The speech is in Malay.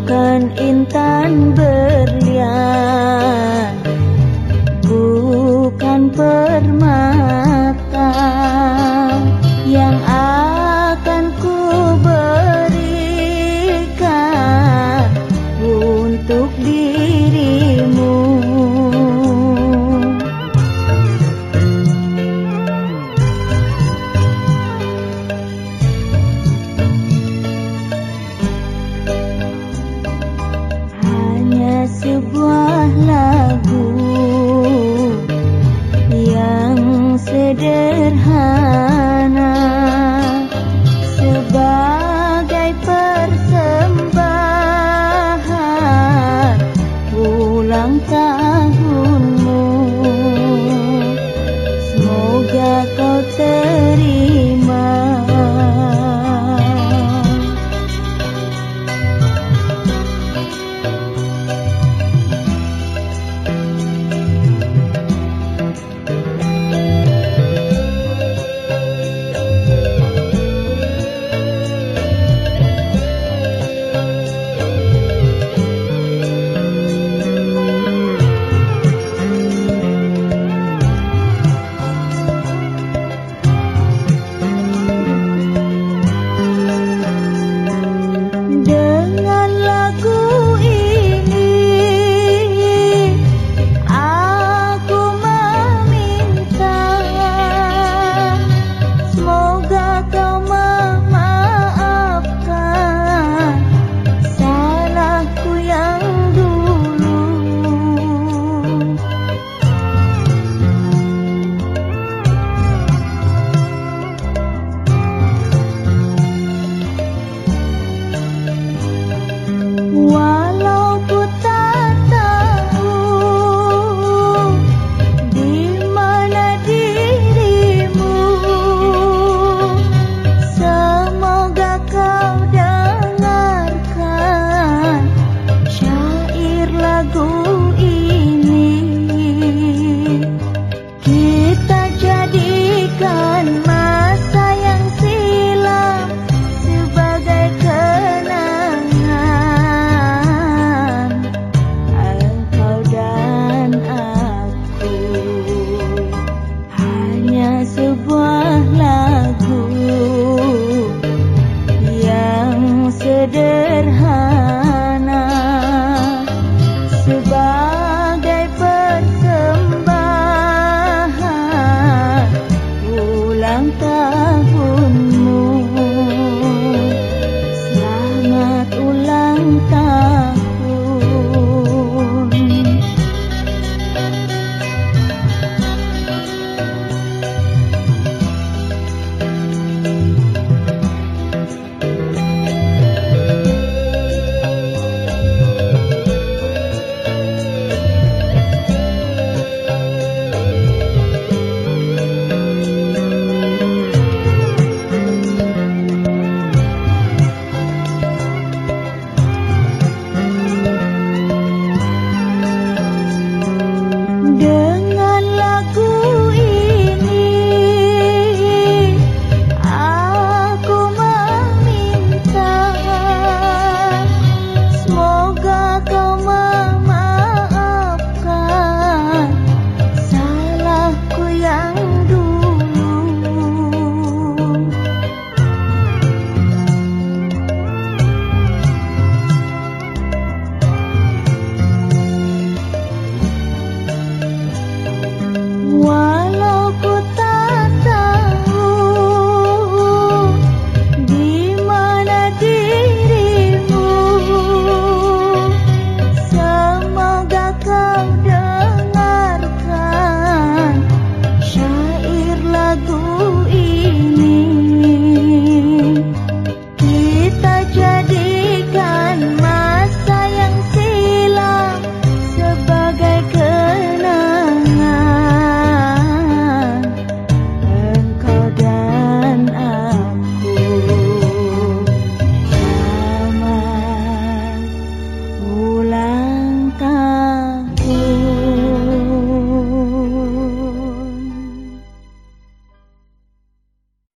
bukan intan berlian bukan sederhana. Sebagai persembahan pulang tak